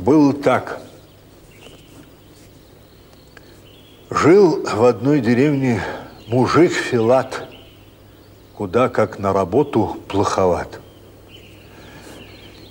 Было так. Жил в одной деревне мужик Филат, куда как на работу плоховат.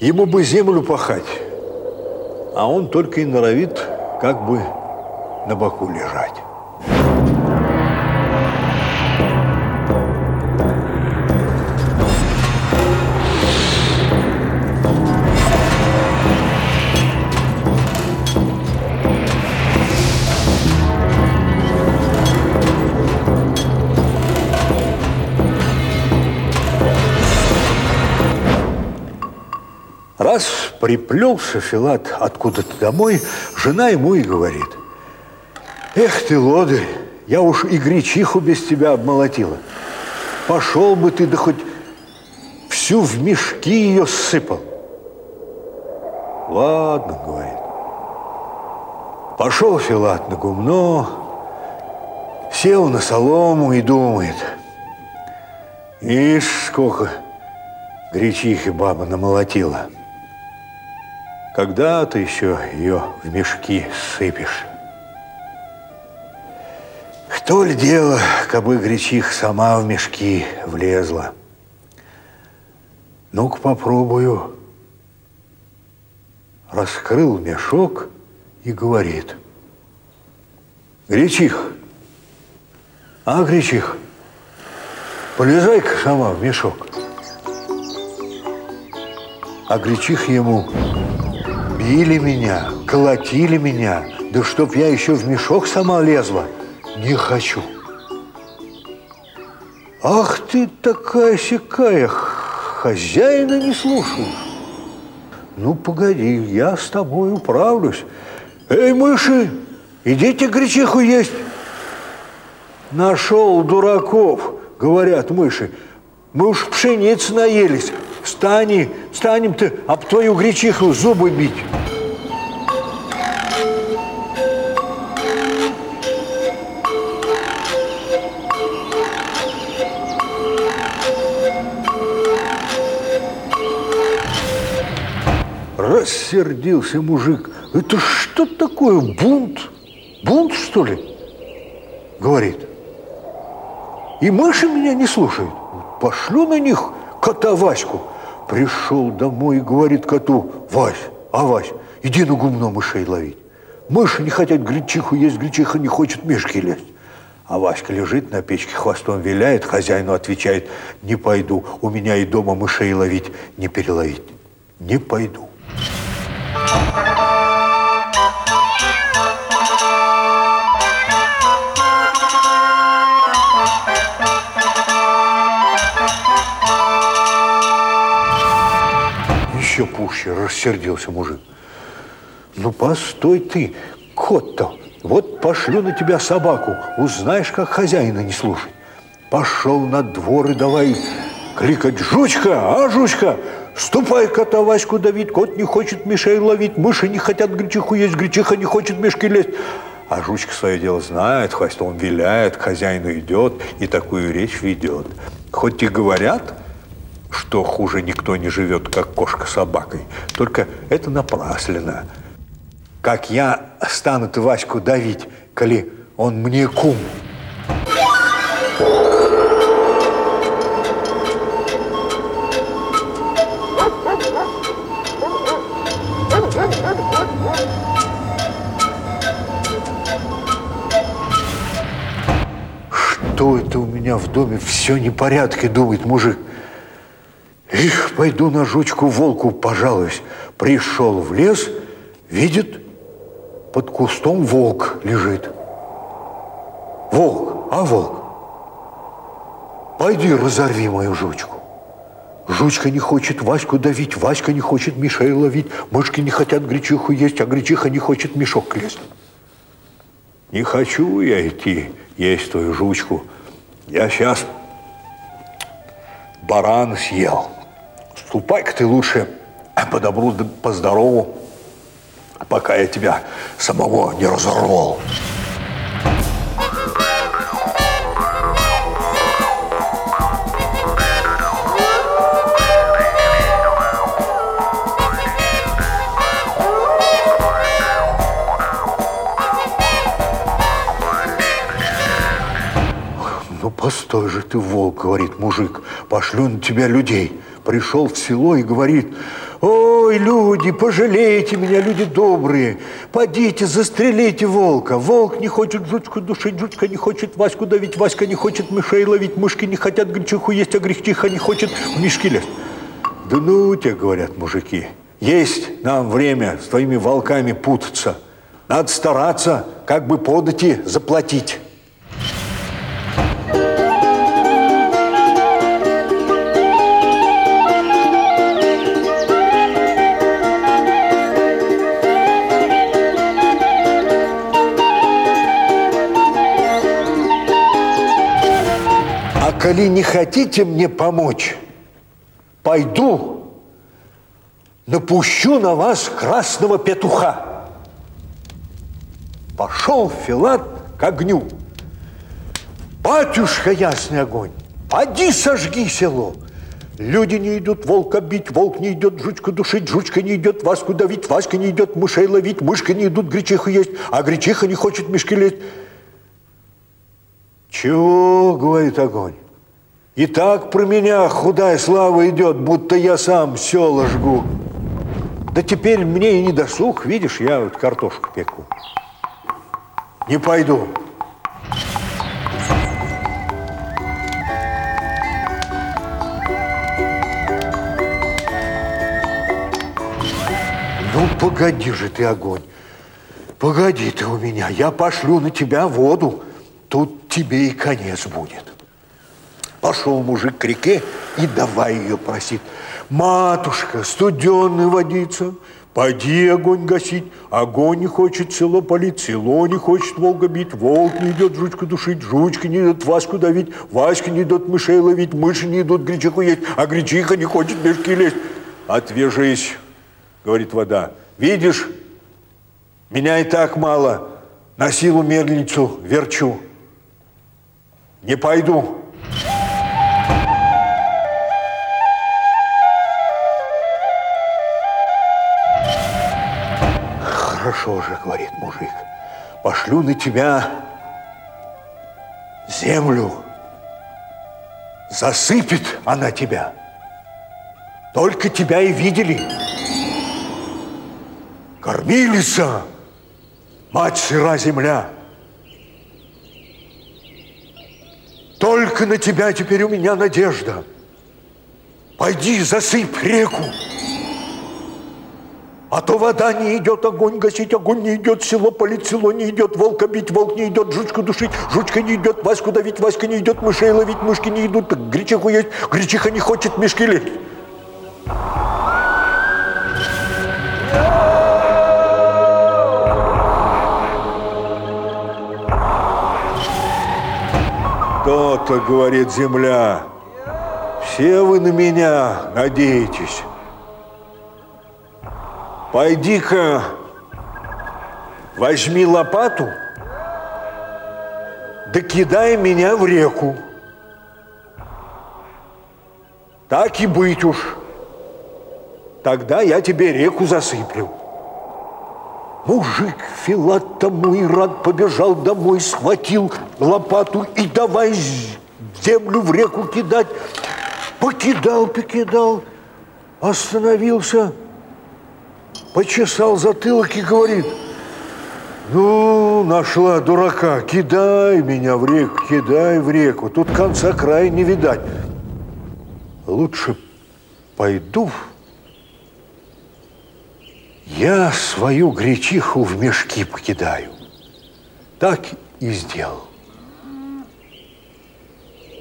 Ему бы землю пахать, а он только и норовит как бы на боку лежать. Раз приплелся Филат откуда-то домой, жена ему и говорит, «Эх ты, лодырь, я уж и гречиху без тебя обмолотила. Пошел бы ты, да хоть всю в мешки ее ссыпал». «Ладно», — говорит. Пошел Филат на гумно, сел на солому и думает, «Ишь, сколько гречихи баба намолотила». Когда ты еще ее в мешки сыпешь? Кто ли дело, кабы гречих сама в мешки влезла? Ну-ка попробую. Раскрыл мешок и говорит. Гречих, а, Гречих, полезай-ка сама в мешок. А Гречих ему Били меня, колотили меня, да чтоб я еще в мешок сама лезла, не хочу. Ах ты такая сякая, хозяина не слушаешь. Ну, погоди, я с тобой управлюсь. Эй, мыши, идите гречиху есть. Нашел дураков, говорят мыши. Мы уж пшеницы наелись. Встань, встанем ты об твою гречиху зубы бить. Рассердился мужик. Это что такое, бунт? Бунт, что ли? Говорит. И мыши меня не слушают. Пошлю на них кота Ваську. Пришел домой и говорит коту, Вась, а Вась, иди на гумно мышей ловить. Мыши не хотят гречиху есть, гречиха не хочет мешки лезть. А Васька лежит на печке, хвостом виляет, хозяину отвечает, не пойду, у меня и дома мышей ловить, не переловить. Не пойду. Еще пуще рассердился мужик. Ну, постой ты, кот-то, вот пошлю на тебя собаку, узнаешь, как хозяина не слушать. Пошел на двор и давай кликать «Жучка, а, Жучка, ступай кота Ваську давить, кот не хочет мишей ловить, мыши не хотят гречиху есть, гречиха не хочет мешки лезть». А Жучка свое дело знает, хвостом виляет, к хозяину идет и такую речь ведет. Хоть и говорят, что хуже никто не живет, как кошка с собакой, только это напрасленно. Как я стану-то Ваську давить, коли он мне кум? Что это у меня в доме все непорядки, думает мужик. Пойду на жучку волку пожалуюсь. Пришел в лес, видит, под кустом волк лежит. Волк, а волк? Пойди разорви мою жучку. Жучка не хочет Ваську давить, Васька не хочет Мишей ловить, мышки не хотят гречиху есть, а гречиха не хочет мешок лезть. Не хочу я идти есть твою жучку. Я сейчас баран съел ступай-ка ты лучше а по добру, да по здорову, пока я тебя самого не разорвал. «Ну, постой же ты, волк, — говорит мужик, — пошлю на тебя людей. Пришел в село и говорит, ой, люди, пожалейте меня, люди добрые, подите, застрелите волка. Волк не хочет жучку душить, жучка не хочет Ваську давить, Васька не хочет мышей ловить, мышки не хотят гречиху есть, а гречиха не хочет в мешки лезть. Да ну тебе, говорят мужики, есть нам время с твоими волками путаться. Надо стараться, как бы подати заплатить. Коли не хотите мне помочь, пойду, напущу на вас красного петуха. Пошел Филат к огню. Батюшка ясный огонь, поди сожги село. Люди не идут волка бить, волк не идет жучку душить, жучка не идет Ваську давить, Васька не идет мышей ловить, мышка не идут гречиху есть, а гречиха не хочет мешки лезть. Чего, говорит огонь? И так про меня худая слава идет, будто я сам села жгу. Да теперь мне и не досуг, видишь, я вот картошку пеку. Не пойду. Ну, погоди же ты, огонь. Погоди ты у меня, я пошлю на тебя воду. Тут тебе и конец будет. Пошел мужик к реке и давай ее просить. Матушка, студенная водица, пойди огонь гасить. Огонь не хочет село палить, село не хочет волка бить, волк не идет жучку душить, жучка не идет Ваську давить, Васька не идет мышей ловить, мыши не идут гречиху есть, а гречиха не хочет мешки лезть. Отвяжись, говорит вода. Видишь, меня и так мало, на силу мельницу верчу. Не пойду. Хорошо же, говорит мужик, пошлю на тебя землю. Засыпет она тебя. Только тебя и видели. Кормилица, мать сыра земля. Только на тебя теперь у меня надежда. Пойди, засыпь реку. А то вода не идет, огонь гасить, огонь не идет, село палить, село не идет, волка бить, волк не идет, жучку душить, жучка не идет, Ваську давить, Васька не идет, мышей ловить, мышки не идут, так гречиху есть, гречиха не хочет мешки лезть. То-то, говорит земля, все вы на меня надеетесь. Пойди-ка, возьми лопату, да кидай меня в реку. Так и быть уж. Тогда я тебе реку засыплю. Мужик Филат и рад побежал домой, схватил лопату и давай землю в реку кидать. Покидал, покидал, остановился, почесал затылок и говорит, ну, нашла дурака, кидай меня в реку, кидай в реку, тут конца края не видать. Лучше пойду я свою гречиху в мешки покидаю. Так и сделал.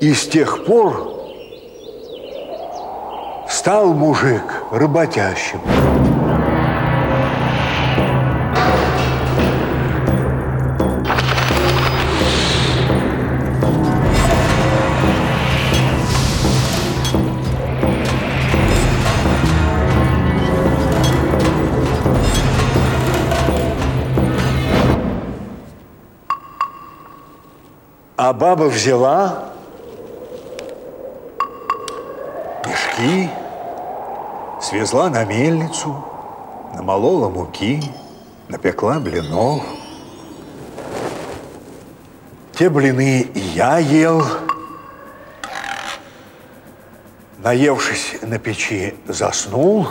И с тех пор стал мужик работящим. А баба взяла мешки, свезла на мельницу, намолола муки, напекла блинов. Те блины я ел. Наевшись на печи, заснул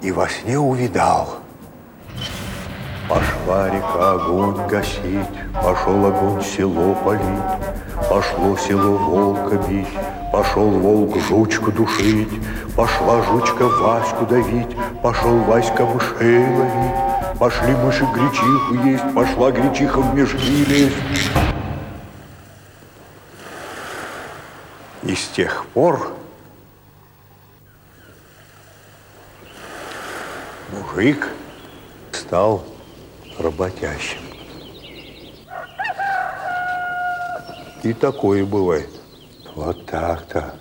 и во сне увидал – Река огонь гасить, пошел огонь село полить, пошло село волка бить, пошел волк жучку душить, пошла жучка Ваську давить, пошел Васька мышей ловить, пошли мыши гречиху есть, пошла гречиха в мешки лезть. И с тех пор мужик стал работящим. И такое бывает. Вот так-то.